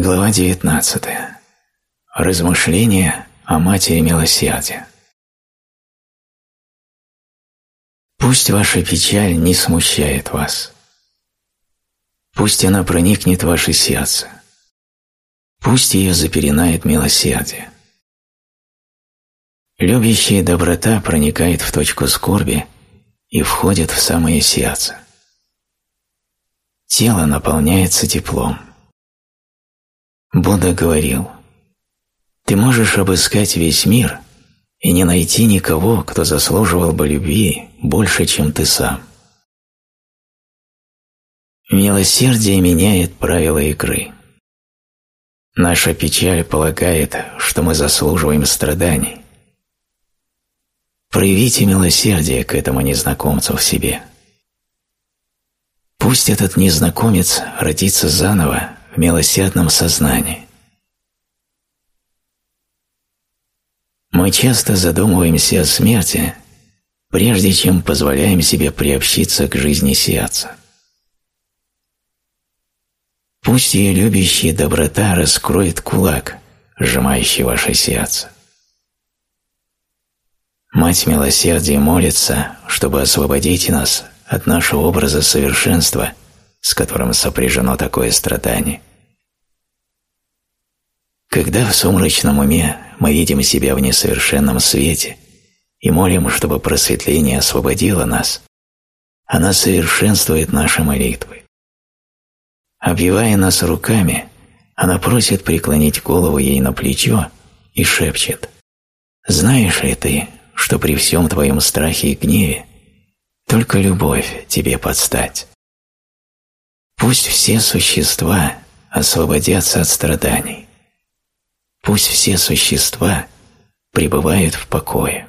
Глава 19. Размышления о Матери Милосердия. Пусть ваша печаль не смущает вас. Пусть она проникнет в ваше сердце. Пусть ее запеленает милосердие. Любящая доброта проникает в точку скорби и входит в самое сердце. Тело наполняется теплом. Будда говорил, «Ты можешь обыскать весь мир и не найти никого, кто заслуживал бы любви больше, чем ты сам». Милосердие меняет правила игры. Наша печаль полагает, что мы заслуживаем страданий. Проявите милосердие к этому незнакомцу в себе. Пусть этот незнакомец родится заново милосердном сознании. Мы часто задумываемся о смерти, прежде чем позволяем себе приобщиться к жизни сердца. Пусть ее любящая доброта раскроет кулак, сжимающий ваше сердце. Мать Милосердия молится, чтобы освободить нас от нашего образа совершенства, с которым сопряжено такое страдание. Когда в сумрачном уме мы видим себя в несовершенном свете и молим, чтобы просветление освободило нас, она совершенствует наши молитвы. Обвивая нас руками, она просит преклонить голову ей на плечо и шепчет «Знаешь ли ты, что при всем твоем страхе и гневе только любовь тебе подстать?» Пусть все существа освободятся от страданий. Пусть все существа пребывают в покое.